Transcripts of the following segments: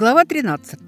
Глава 13.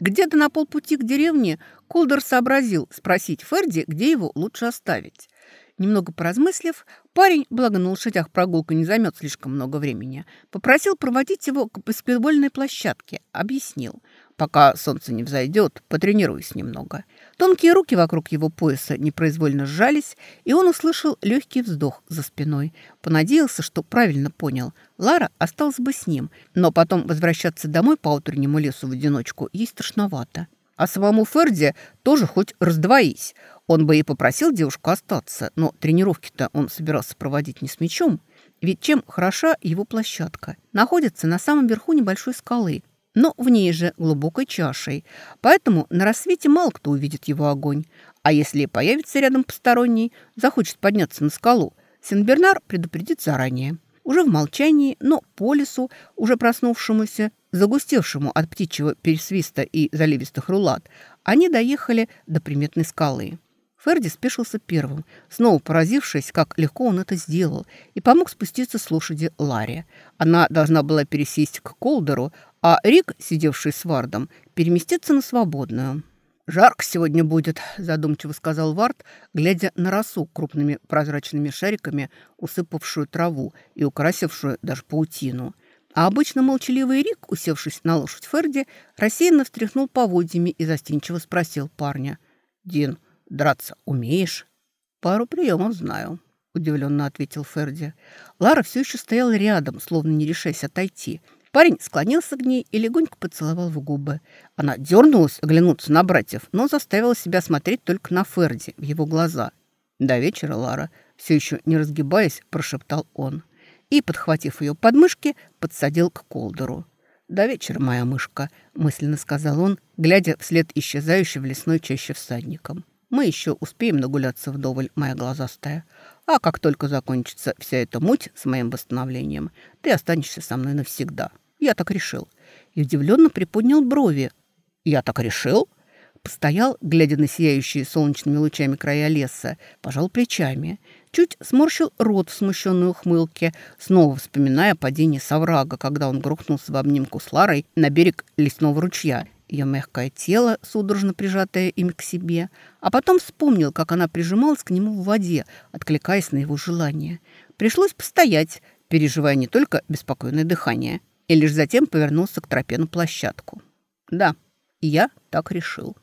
Где-то на полпути к деревне Колдер сообразил спросить Ферди, где его лучше оставить. Немного поразмыслив, парень, благо на лошадях прогулка не займет слишком много времени, попросил проводить его к баскетбольной площадке, объяснил. Пока солнце не взойдет, потренируюсь немного. Тонкие руки вокруг его пояса непроизвольно сжались, и он услышал легкий вздох за спиной. Понадеялся, что правильно понял. Лара осталась бы с ним, но потом возвращаться домой по утреннему лесу в одиночку ей страшновато. А самому Ферди тоже хоть раздвоись. Он бы и попросил девушку остаться, но тренировки-то он собирался проводить не с мячом. Ведь чем хороша его площадка? Находится на самом верху небольшой скалы, но в ней же глубокой чашей. Поэтому на рассвете мало кто увидит его огонь. А если появится рядом посторонний, захочет подняться на скалу, Сен-Бернар предупредит заранее. Уже в молчании, но по лесу, уже проснувшемуся, загустевшему от птичьего пересвиста и заливистых рулат, они доехали до приметной скалы. Ферди спешился первым, снова поразившись, как легко он это сделал, и помог спуститься с лошади Ларри. Она должна была пересесть к Колдеру, а Рик, сидевший с Вардом, переместиться на свободную. «Жарко сегодня будет», – задумчиво сказал Вард, глядя на росу крупными прозрачными шариками, усыпавшую траву и украсившую даже паутину. А обычно молчаливый Рик, усевшись на лошадь Ферди, рассеянно встряхнул поводьями и застенчиво спросил парня. «Дин, Драться умеешь?» «Пару приемов знаю», — удивленно ответил Ферди. Лара все еще стояла рядом, словно не решаясь отойти. Парень склонился к ней и легонько поцеловал в губы. Она дернулась оглянуться на братьев, но заставила себя смотреть только на Ферди, в его глаза. «До вечера, Лара», — все еще не разгибаясь, прошептал он. И, подхватив ее подмышки, подсадил к Колдеру. «До вечера, моя мышка», — мысленно сказал он, глядя вслед исчезающей в лесной чаще всадникам. Мы еще успеем нагуляться вдоволь, моя глазастая. А как только закончится вся эта муть с моим восстановлением, ты останешься со мной навсегда. Я так решил. И удивленно приподнял брови. Я так решил? Постоял, глядя на сияющие солнечными лучами края леса, пожал плечами. Чуть сморщил рот в смущенной ухмылке, снова вспоминая падение соврага, когда он грохнулся в обнимку с Ларой на берег лесного ручья ее мягкое тело, судорожно прижатое им к себе, а потом вспомнил, как она прижималась к нему в воде, откликаясь на его желание. Пришлось постоять, переживая не только беспокойное дыхание, и лишь затем повернулся к тропе на площадку. Да, я так решил.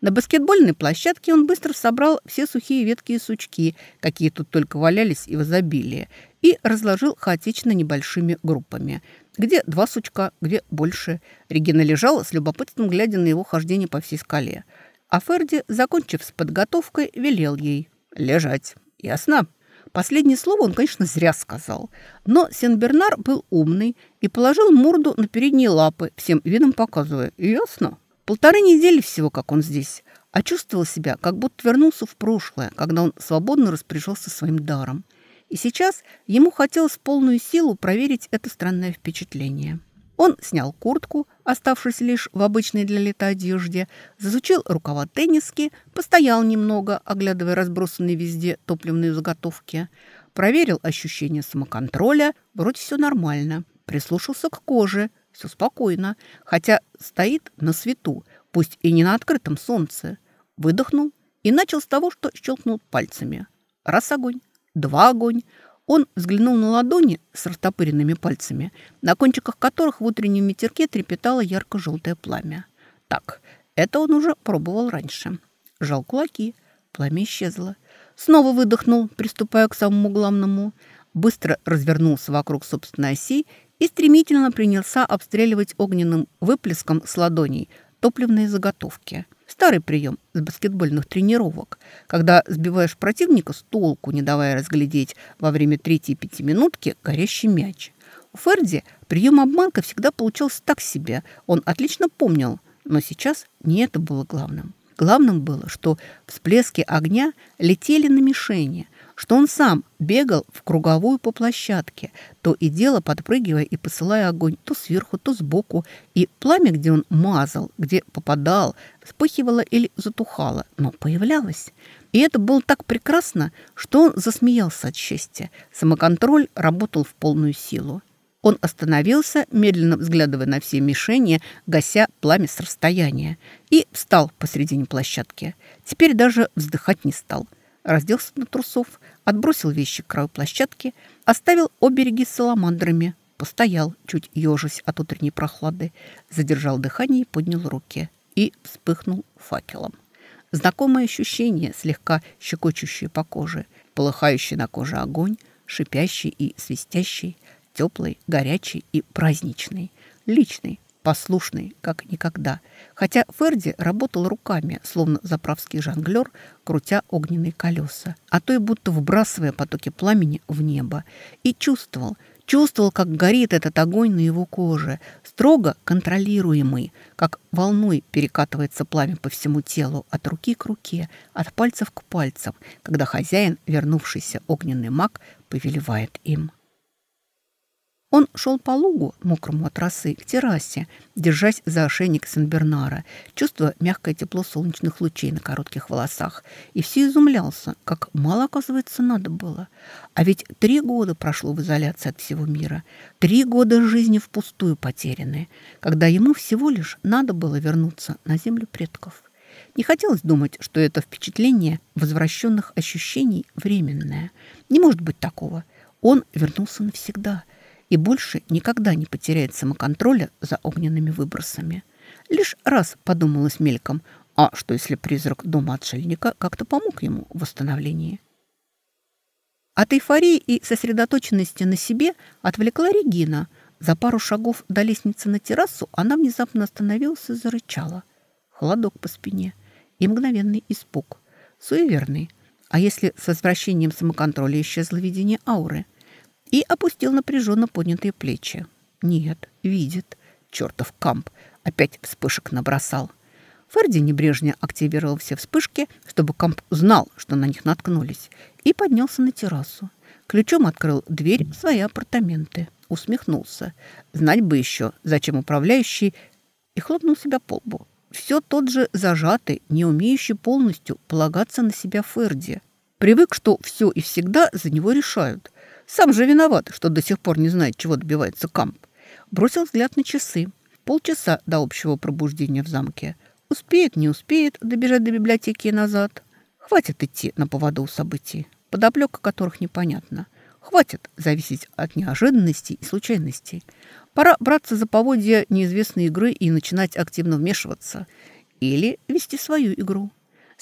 На баскетбольной площадке он быстро собрал все сухие ветки и сучки, какие тут только валялись и в изобилии, и разложил хаотично небольшими группами – где два сучка, где больше. Регина лежала с любопытством, глядя на его хождение по всей скале. А Ферди, закончив с подготовкой, велел ей «Лежать». «Ясно?» Последнее слово он, конечно, зря сказал. Но Сен-Бернар был умный и положил морду на передние лапы, всем видом показывая «Ясно?» Полторы недели всего, как он здесь, а чувствовал себя, как будто вернулся в прошлое, когда он свободно распоряжался своим даром. И сейчас ему хотелось полную силу проверить это странное впечатление. Он снял куртку, оставшись лишь в обычной для лета одежде, засучил рукава тенниски, постоял немного, оглядывая разбросанные везде топливные заготовки, проверил ощущение самоконтроля, вроде все нормально, прислушался к коже, все спокойно, хотя стоит на свету, пусть и не на открытом солнце. Выдохнул и начал с того, что щелкнул пальцами. Раз огонь, два огонь. Он взглянул на ладони с растопыренными пальцами, на кончиках которых в утреннем ветерке трепетало ярко-желтое пламя. Так, это он уже пробовал раньше. Жал кулаки, пламя исчезло. Снова выдохнул, приступая к самому главному. Быстро развернулся вокруг собственной оси и стремительно принялся обстреливать огненным выплеском с ладоней топливные заготовки – Старый прием с баскетбольных тренировок, когда сбиваешь противника с толку, не давая разглядеть во время третьей пятиминутки горящий мяч. У Ферди прием обманка всегда получался так себе. Он отлично помнил, но сейчас не это было главным. Главным было, что всплески огня летели на мишени, что он сам бегал в круговую по площадке, то и дело подпрыгивая и посылая огонь то сверху, то сбоку, и пламя, где он мазал, где попадал, вспыхивало или затухало, но появлялось. И это было так прекрасно, что он засмеялся от счастья. Самоконтроль работал в полную силу. Он остановился, медленно взглядывая на все мишени, гася пламя с расстояния, и встал посредине площадки. Теперь даже вздыхать не стал. Разделся на трусов, отбросил вещи к краю площадки, оставил обереги с саламандрами, постоял, чуть ежась от утренней прохлады, задержал дыхание и поднял руки. И вспыхнул факелом. Знакомое ощущение, слегка щекочущее по коже, полыхающий на коже огонь, шипящий и свистящий, теплый, горячий и праздничный, личный, послушный, как никогда. Хотя Ферди работал руками, словно заправский жонглер, крутя огненные колеса, а то и будто вбрасывая потоки пламени в небо. И чувствовал, чувствовал, как горит этот огонь на его коже, строго контролируемый, как волной перекатывается пламя по всему телу, от руки к руке, от пальцев к пальцам, когда хозяин, вернувшийся огненный маг, повелевает им. Он шел по лугу, мокрому от росы, к террасе, держась за ошейник Сен-Бернара, чувствуя мягкое тепло солнечных лучей на коротких волосах. И все изумлялся, как мало, оказывается, надо было. А ведь три года прошло в изоляции от всего мира. Три года жизни впустую потерянные, когда ему всего лишь надо было вернуться на землю предков. Не хотелось думать, что это впечатление возвращенных ощущений временное. Не может быть такого. Он вернулся навсегда – и больше никогда не потеряет самоконтроля за огненными выбросами. Лишь раз подумалось мельком, а что если призрак дома отшельника как-то помог ему в восстановлении? От эйфории и сосредоточенности на себе отвлекла Регина. За пару шагов до лестницы на террасу она внезапно остановилась и зарычала. Холодок по спине и мгновенный испуг. Суеверный. А если с возвращением самоконтроля исчезло видение ауры? И опустил напряженно поднятые плечи. Нет, видит. Чертов камп. Опять вспышек набросал. Ферди небрежно активировал все вспышки, чтобы камп знал, что на них наткнулись, и поднялся на террасу. Ключом открыл дверь в свои апартаменты. Усмехнулся. Знать бы еще, зачем управляющий... И хлопнул себя по лбу. Все тот же зажатый, не умеющий полностью полагаться на себя Ферди. Привык, что все и всегда за него решают. Сам же виноват, что до сих пор не знает, чего добивается Камп. Бросил взгляд на часы. Полчаса до общего пробуждения в замке. Успеет, не успеет добежать до библиотеки и назад. Хватит идти на поводу событий, подоплека которых непонятно. Хватит зависеть от неожиданностей и случайностей. Пора браться за поводья неизвестной игры и начинать активно вмешиваться. Или вести свою игру.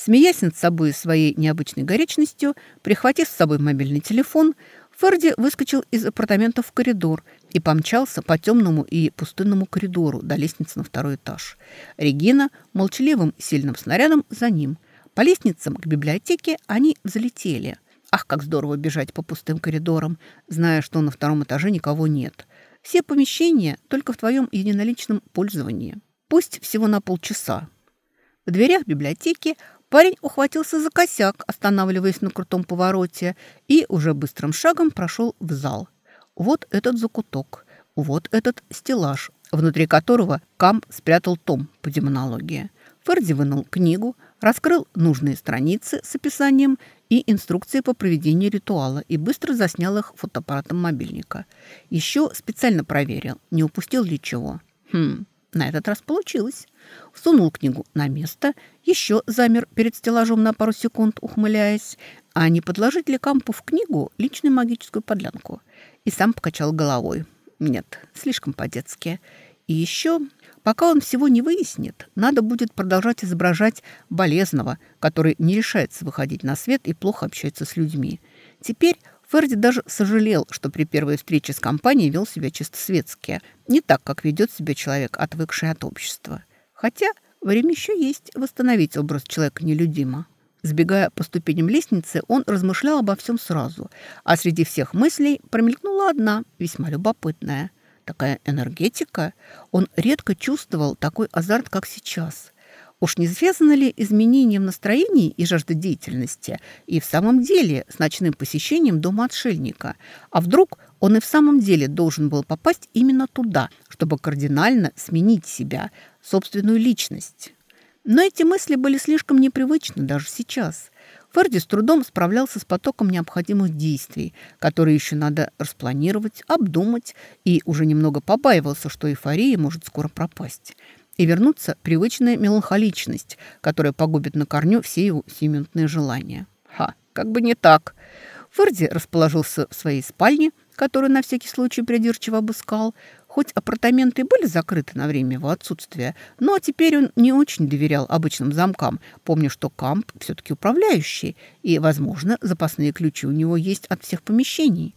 Смеясь над собой своей необычной горячностью, прихватив с собой мобильный телефон, Ферди выскочил из апартаментов в коридор и помчался по темному и пустынному коридору до лестницы на второй этаж. Регина молчаливым сильным снарядом за ним. По лестницам к библиотеке они взлетели. Ах, как здорово бежать по пустым коридорам, зная, что на втором этаже никого нет. Все помещения только в твоем единоличном пользовании. Пусть всего на полчаса. В дверях библиотеки Парень ухватился за косяк, останавливаясь на крутом повороте, и уже быстрым шагом прошел в зал. Вот этот закуток, вот этот стеллаж, внутри которого Кам спрятал том по демонологии. Ферди вынул книгу, раскрыл нужные страницы с описанием и инструкцией по проведению ритуала и быстро заснял их фотоаппаратом мобильника. Еще специально проверил, не упустил ли чего. Хм, на этот раз получилось. Сунул книгу на место, еще замер перед стеллажом на пару секунд, ухмыляясь, а не подложить ли Кампу в книгу личную магическую подлянку. И сам покачал головой. Нет, слишком по-детски. И еще, пока он всего не выяснит, надо будет продолжать изображать болезного, который не решается выходить на свет и плохо общается с людьми. Теперь Ферди даже сожалел, что при первой встрече с компанией вел себя чисто светски, не так, как ведет себя человек, отвыкший от общества. Хотя время еще есть восстановить образ человека нелюдима. Сбегая по ступеням лестницы, он размышлял обо всем сразу, а среди всех мыслей промелькнула одна, весьма любопытная. Такая энергетика. Он редко чувствовал такой азарт, как сейчас. Уж не связано ли изменением настроений и жажда деятельности и в самом деле с ночным посещением дома отшельника? А вдруг он и в самом деле должен был попасть именно туда, чтобы кардинально сменить себя, собственную личность? Но эти мысли были слишком непривычны даже сейчас. Ферди с трудом справлялся с потоком необходимых действий, которые еще надо распланировать, обдумать, и уже немного побаивался, что эйфория может скоро пропасть и вернуться привычная меланхоличность, которая погубит на корню все его сиюминутные желания. Ха, как бы не так. Ферди расположился в своей спальне, которую на всякий случай придирчиво обыскал. Хоть апартаменты были закрыты на время его отсутствия, но теперь он не очень доверял обычным замкам, помня, что Камп все-таки управляющий, и, возможно, запасные ключи у него есть от всех помещений.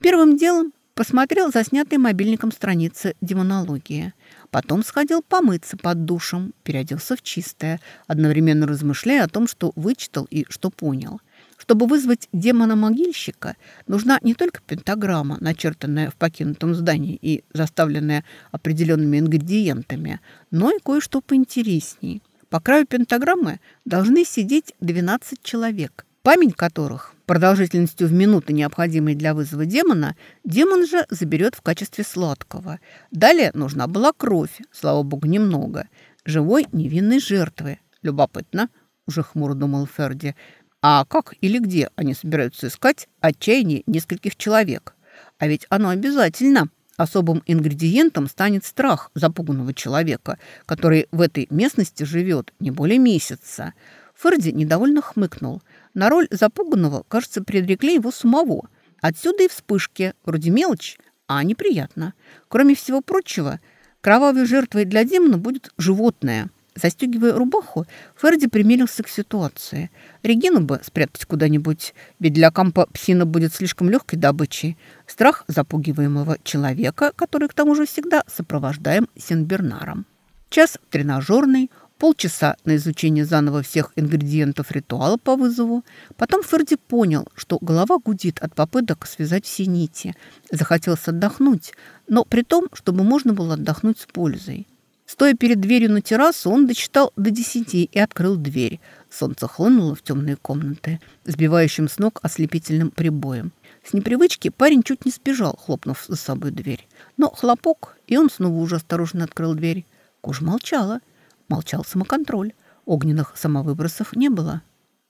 Первым делом посмотрел заснятые мобильником страницы демонологии. Потом сходил помыться под душем, переоделся в чистое, одновременно размышляя о том, что вычитал и что понял. Чтобы вызвать демона-могильщика, нужна не только пентаграмма, начертанная в покинутом здании и заставленная определенными ингредиентами, но и кое-что поинтересней. По краю пентаграммы должны сидеть 12 человек, память которых продолжительностью в минуты, необходимой для вызова демона, демон же заберет в качестве сладкого. Далее нужна была кровь, слава богу, немного, живой невинной жертвы. Любопытно, уже хмуро думал Ферди. А как или где они собираются искать отчаяние нескольких человек? А ведь оно обязательно. Особым ингредиентом станет страх запуганного человека, который в этой местности живет не более месяца. Ферди недовольно хмыкнул. На роль запуганного, кажется, предрекли его самого. Отсюда и вспышки, вроде мелочь, а неприятно. Кроме всего прочего, кровавой жертвой для демона будет животное. Застегивая рубаху, Ферди примерился к ситуации. Регину бы спрятать куда-нибудь, ведь для кампа псина будет слишком легкой добычей. Страх запугиваемого человека, который к тому же всегда сопровождаем Сенбернаром. Час тренажерный, полчаса на изучение заново всех ингредиентов ритуала по вызову. Потом Ферди понял, что голова гудит от попыток связать все нити. Захотелось отдохнуть, но при том, чтобы можно было отдохнуть с пользой. Стоя перед дверью на террасу, он дочитал до десяти и открыл дверь. Солнце хлынуло в темные комнаты, сбивающим с ног ослепительным прибоем. С непривычки парень чуть не сбежал, хлопнув за собой дверь. Но хлопок, и он снова уже осторожно открыл дверь. Кожа молчала. Молчал самоконтроль. Огненных самовыбросов не было.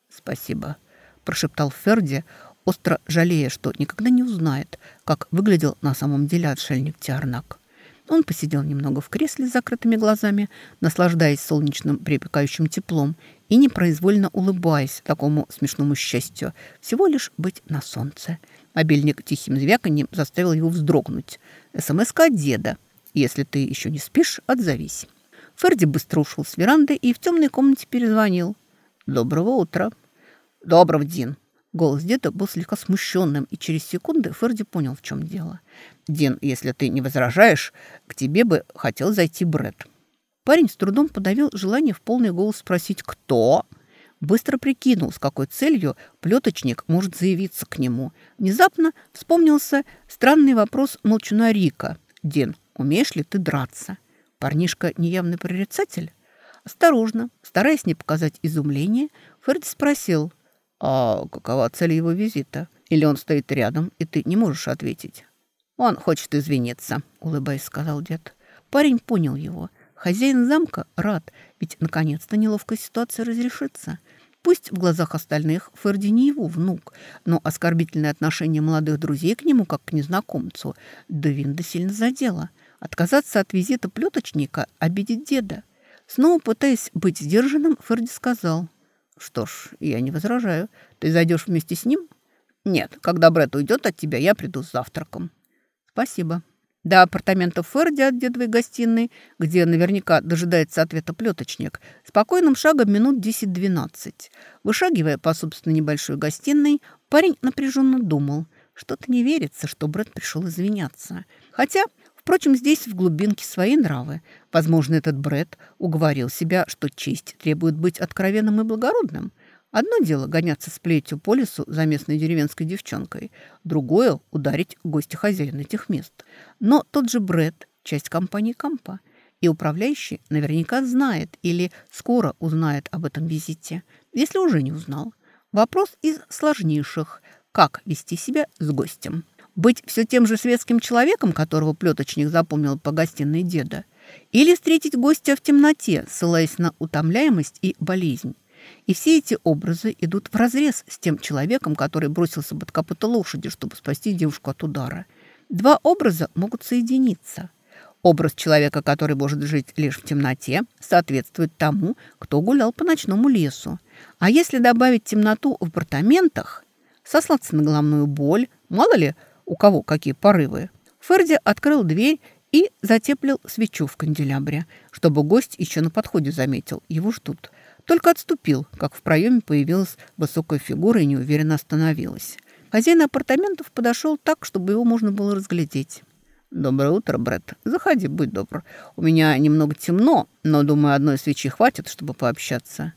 «Спасибо», – прошептал Ферди, остро жалея, что никогда не узнает, как выглядел на самом деле отшельник Тиарнак. Он посидел немного в кресле с закрытыми глазами, наслаждаясь солнечным припекающим теплом и непроизвольно улыбаясь такому смешному счастью, всего лишь быть на солнце. Мобильник тихим звяканьем заставил его вздрогнуть. СМС-ка деда. «Если ты еще не спишь, отзовись». Ферди быстро ушел с веранды и в темной комнате перезвонил. «Доброго утра». «Доброго, Дин». Голос деда был слегка смущенным, и через секунды Ферди понял, в чем дело. «Дин, если ты не возражаешь, к тебе бы хотел зайти Брэд». Парень с трудом подавил желание в полный голос спросить «Кто?». Быстро прикинул, с какой целью плеточник может заявиться к нему. Внезапно вспомнился странный вопрос молчуна Рика. «Дин, умеешь ли ты драться?» Парнишка неявный прорицатель? Осторожно, стараясь не показать изумление, Ферди спросил, «А какова цель его визита? Или он стоит рядом, и ты не можешь ответить?» «Он хочет извиниться», — улыбаясь, сказал дед. Парень понял его. Хозяин замка рад, ведь наконец-то неловкая ситуация разрешится. Пусть в глазах остальных Ферди не его внук, но оскорбительное отношение молодых друзей к нему, как к незнакомцу, Девинда сильно задело. Отказаться от визита плеточника – обидеть деда. Снова пытаясь быть сдержанным, Ферди сказал. «Что ж, я не возражаю. Ты зайдешь вместе с ним?» «Нет, когда Брэд уйдет от тебя, я приду с завтраком». «Спасибо». До апартаментов Ферди от дедовой гостиной, где наверняка дожидается ответа плеточник, спокойным шагом минут 10-12. Вышагивая по собственной небольшой гостиной, парень напряженно думал. Что-то не верится, что Брэд пришел извиняться. Хотя Впрочем, здесь в глубинке свои нравы. Возможно, этот Бред уговорил себя, что честь требует быть откровенным и благородным. Одно дело гоняться с плетью по лесу за местной деревенской девчонкой, другое – ударить гостя хозяина этих мест. Но тот же Бред – часть компании Кампа. И управляющий наверняка знает или скоро узнает об этом визите, если уже не узнал. Вопрос из сложнейших – как вести себя с гостем? Быть все тем же светским человеком, которого плеточник запомнил по гостиной деда? Или встретить гостя в темноте, ссылаясь на утомляемость и болезнь? И все эти образы идут вразрез с тем человеком, который бросился под копыта лошади, чтобы спасти девушку от удара. Два образа могут соединиться. Образ человека, который может жить лишь в темноте, соответствует тому, кто гулял по ночному лесу. А если добавить темноту в апартаментах, сослаться на головную боль, мало ли у кого какие порывы, Ферди открыл дверь и затеплил свечу в канделябре, чтобы гость еще на подходе заметил. Его ждут. Только отступил, как в проеме появилась высокая фигура и неуверенно остановилась. Хозяин апартаментов подошел так, чтобы его можно было разглядеть. «Доброе утро, Брэд. Заходи, будь добр. У меня немного темно, но, думаю, одной свечи хватит, чтобы пообщаться».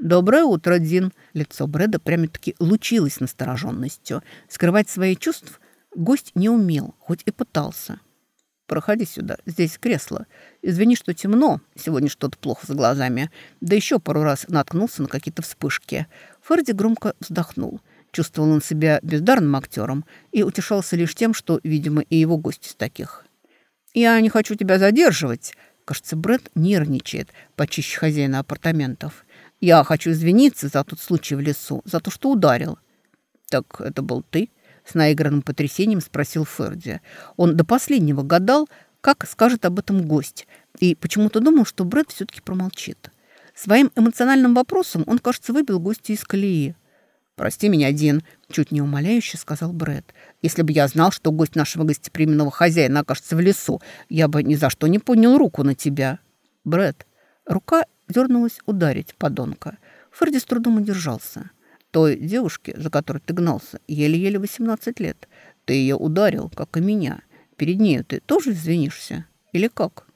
«Доброе утро, Дин». Лицо Брэда прямо-таки лучилось настороженностью. Скрывать свои чувства гость не умел, хоть и пытался. Проходи сюда, здесь кресло. Извини, что темно, сегодня что-то плохо с глазами. Да еще пару раз наткнулся на какие-то вспышки. Ферди громко вздохнул. Чувствовал он себя бездарным актером и утешался лишь тем, что, видимо, и его гость из таких. «Я не хочу тебя задерживать», Кажется, Брэд нервничает, почище хозяина апартаментов. «Я хочу извиниться за тот случай в лесу, за то, что ударил». «Так это был ты?» С наигранным потрясением спросил Ферди. Он до последнего гадал, как скажет об этом гость, и почему-то думал, что Брэд все-таки промолчит. Своим эмоциональным вопросом он, кажется, выбил гостя из колеи. «Прости меня, Дин», — чуть не умоляюще сказал Брэд. «Если бы я знал, что гость нашего гостеприимного хозяина окажется в лесу, я бы ни за что не поднял руку на тебя». «Брэд». Рука дернулась ударить подонка. Фредди с трудом удержался. Той девушке, за которой ты гнался, еле-еле 18 лет. Ты ее ударил, как и меня. Перед нею ты тоже извинишься? Или как?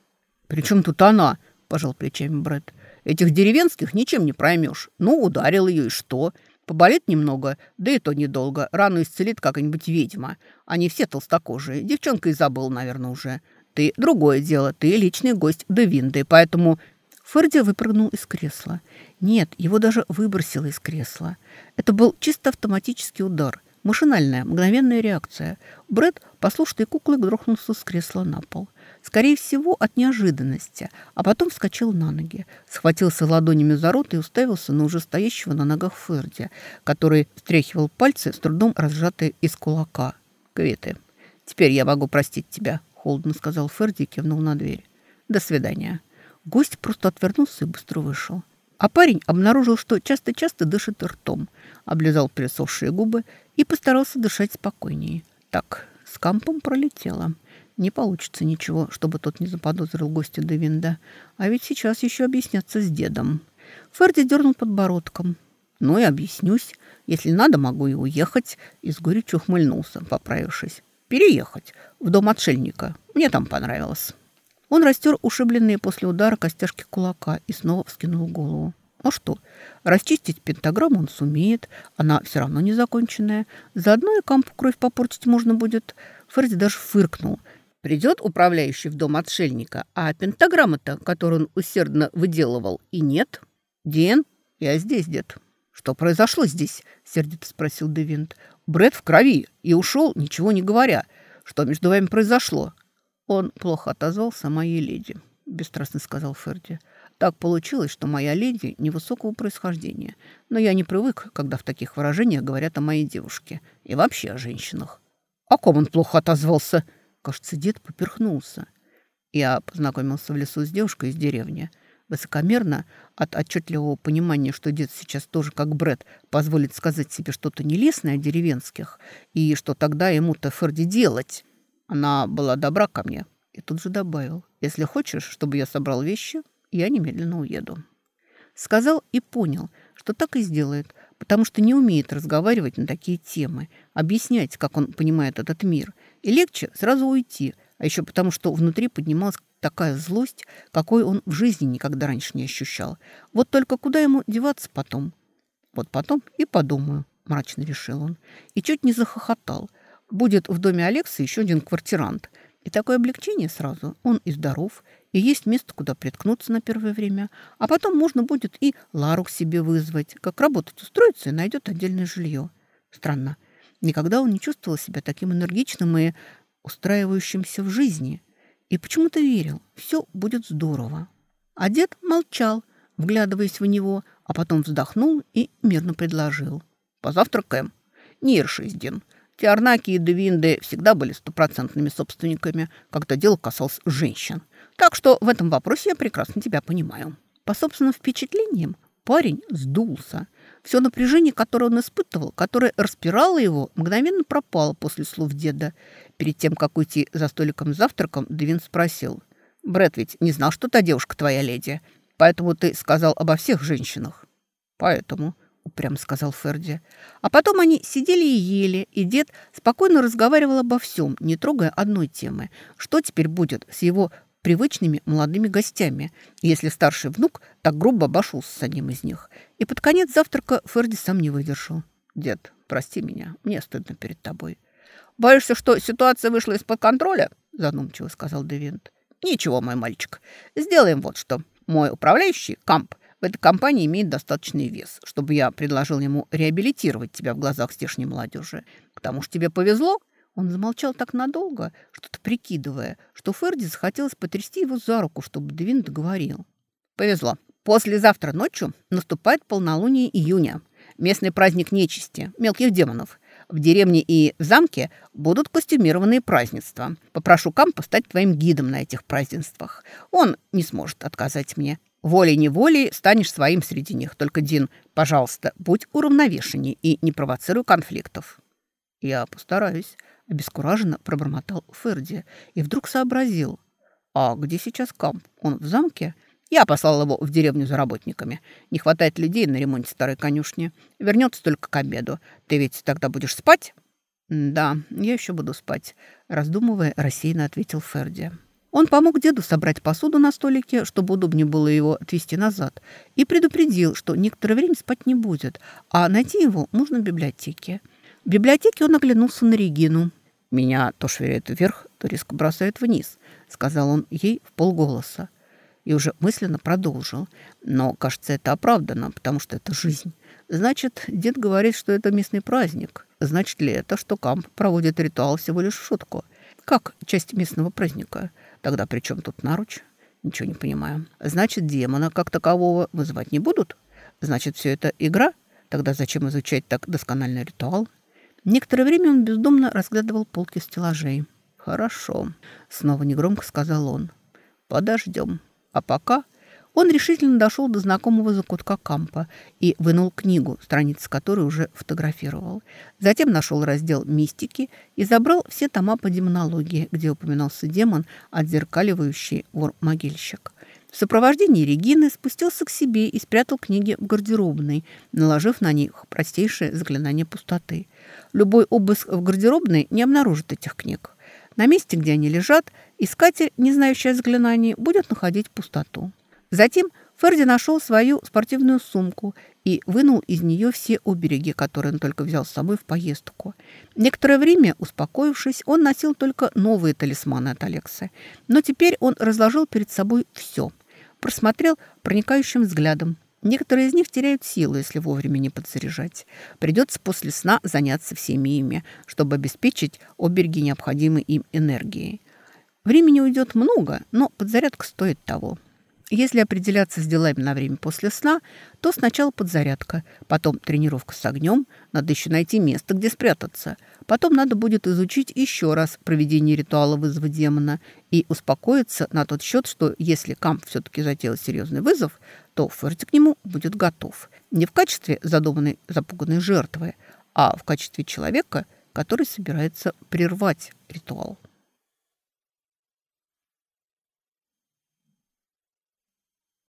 Причем тут она? Пожал плечами Брэд. Этих деревенских ничем не проймешь. Ну, ударил ее, и что? Поболит немного, да и то недолго. Рану исцелит какая-нибудь ведьма. Они все толстокожие. Девчонка и забыл, наверное, уже. Ты другое дело. Ты личный гость Девинды, поэтому Ферди выпрыгнул из кресла. Нет, его даже выбросило из кресла. Это был чисто автоматический удар. Машинальная, мгновенная реакция. Брэд, послушной куклой, грохнулся с кресла на пол. Скорее всего, от неожиданности, а потом вскочил на ноги. Схватился ладонями за рот и уставился на уже стоящего на ногах Ферди, который встряхивал пальцы, с трудом разжатые из кулака. «Квиты, теперь я могу простить тебя», — холодно сказал Ферди и кивнул на дверь. «До свидания». Гость просто отвернулся и быстро вышел. А парень обнаружил, что часто-часто дышит ртом, облизал пересохшие губы и постарался дышать спокойнее. Так, с кампом пролетело. Не получится ничего, чтобы тот не заподозрил гостя Девинда. А ведь сейчас еще объясняться с дедом. Ферди дернул подбородком. «Ну и объяснюсь. Если надо, могу и уехать». И с горечью ухмыльнулся, поправившись. «Переехать. В дом отшельника. Мне там понравилось». Он растер ушибленные после удара костяшки кулака и снова вскинул голову. А что, расчистить пентаграмму он сумеет, она все равно не законченная. Заодно и кампу кровь попортить можно будет. Фредди даже фыркнул. Придет управляющий в дом отшельника, а пентаграмма-то, которую он усердно выделывал, и нет. Ден, я здесь, дед. Что произошло здесь? Сердито спросил Девинт. Бред в крови и ушел, ничего не говоря. Что между вами произошло? «Он плохо отозвался моей леди», – бесстрастно сказал Ферди. «Так получилось, что моя леди невысокого происхождения, но я не привык, когда в таких выражениях говорят о моей девушке и вообще о женщинах». «О ком он плохо отозвался?» Кажется, дед поперхнулся. Я познакомился в лесу с девушкой из деревни. Высокомерно, от отчетливого понимания, что дед сейчас тоже, как Бред, позволит сказать себе что-то нелестное о деревенских, и что тогда ему-то Ферди делать. Она была добра ко мне и тут же добавил, если хочешь, чтобы я собрал вещи, я немедленно уеду. Сказал и понял, что так и сделает, потому что не умеет разговаривать на такие темы, объяснять, как он понимает этот мир. И легче сразу уйти, а еще потому, что внутри поднималась такая злость, какой он в жизни никогда раньше не ощущал. Вот только куда ему деваться потом? Вот потом и подумаю, мрачно решил он. И чуть не захохотал – Будет в доме Алекса еще один квартирант. И такое облегчение сразу. Он и здоров, и есть место, куда приткнуться на первое время. А потом можно будет и Лару к себе вызвать, как работать устроится и найдет отдельное жилье. Странно. Никогда он не чувствовал себя таким энергичным и устраивающимся в жизни. И почему-то верил, все будет здорово. А дед молчал, вглядываясь в него, а потом вздохнул и мирно предложил. «Позавтракаем. Не Иршиздин. Тиарнаки и Девинды всегда были стопроцентными собственниками, когда дело касалось женщин. Так что в этом вопросе я прекрасно тебя понимаю». По собственным впечатлениям, парень сдулся. Все напряжение, которое он испытывал, которое распирало его, мгновенно пропало после слов деда. Перед тем, как уйти за столиком с завтраком, Девин спросил. «Брэд ведь не знал, что та девушка твоя леди, поэтому ты сказал обо всех женщинах». «Поэтому», — упрямо сказал Ферди. А потом они сидели и ели, и дед спокойно разговаривал обо всем, не трогая одной темы. Что теперь будет с его привычными молодыми гостями, если старший внук так грубо обошелся с одним из них. И под конец завтрака Ферди сам не выдержал. «Дед, прости меня, мне стыдно перед тобой». «Боишься, что ситуация вышла из-под контроля?» задумчиво сказал Девинт. «Ничего, мой мальчик, сделаем вот что. Мой управляющий, Камп, в этой компании имеет достаточный вес, чтобы я предложил ему реабилитировать тебя в глазах здешней молодежи. К тому же тебе повезло, он замолчал так надолго, что-то прикидывая, что Ферди захотелось потрясти его за руку, чтобы Девин договорил. «Повезло. Послезавтра ночью наступает полнолуние июня. Местный праздник нечисти, мелких демонов. В деревне и замке будут костюмированные празднества. Попрошу Кампа стать твоим гидом на этих празднествах. Он не сможет отказать мне. Волей-неволей станешь своим среди них. Только, Дин, пожалуйста, будь уравновешенней и не провоцируй конфликтов». «Я постараюсь», — обескураженно пробормотал Ферди и вдруг сообразил. «А где сейчас Камп? Он в замке?» «Я послал его в деревню за работниками. Не хватает людей на ремонте старой конюшни. Вернется только к обеду. Ты ведь тогда будешь спать?» «Да, я еще буду спать», — раздумывая, рассеянно ответил Ферди. Он помог деду собрать посуду на столике, чтобы удобнее было его отвезти назад, и предупредил, что некоторое время спать не будет, а найти его можно в библиотеке. В библиотеке он оглянулся на Регину. «Меня то швыряет вверх, то резко бросает вниз», — сказал он ей в полголоса. И уже мысленно продолжил. Но, кажется, это оправдано, потому что это жизнь. Значит, дед говорит, что это местный праздник. Значит ли это, что Камп проводит ритуал всего лишь в шутку? Как часть местного праздника? Тогда при чем тут наруч? Ничего не понимаю. Значит, демона как такового вызывать не будут? Значит, все это игра? Тогда зачем изучать так доскональный ритуал? Некоторое время он бездумно разглядывал полки стеллажей. «Хорошо», — снова негромко сказал он. «Подождем. А пока...» Он решительно дошел до знакомого закутка кампа и вынул книгу, страницы которой уже фотографировал. Затем нашел раздел «Мистики» и забрал все тома по демонологии, где упоминался демон, отзеркаливающий вор-могильщик. В сопровождении Регины спустился к себе и спрятал книги в гардеробной, наложив на них простейшее заклинание пустоты. Любой обыск в гардеробной не обнаружит этих книг. На месте, где они лежат, искатель, не знающий о заклинании, будет находить пустоту. Затем Ферди нашел свою спортивную сумку и вынул из нее все обереги, которые он только взял с собой в поездку. Некоторое время, успокоившись, он носил только новые талисманы от Алекса. Но теперь он разложил перед собой все – просмотрел проникающим взглядом. Некоторые из них теряют силу, если вовремя не подзаряжать. Придется после сна заняться всеми ими, чтобы обеспечить обереги необходимой им энергией. Времени уйдет много, но подзарядка стоит того. Если определяться с делами на время после сна, то сначала подзарядка, потом тренировка с огнем, надо еще найти место, где спрятаться. Потом надо будет изучить еще раз проведение ритуала вызова демона и успокоиться на тот счет, что если Камп все-таки затеял серьезный вызов, то Ферти к нему будет готов. Не в качестве задуманной запуганной жертвы, а в качестве человека, который собирается прервать ритуал.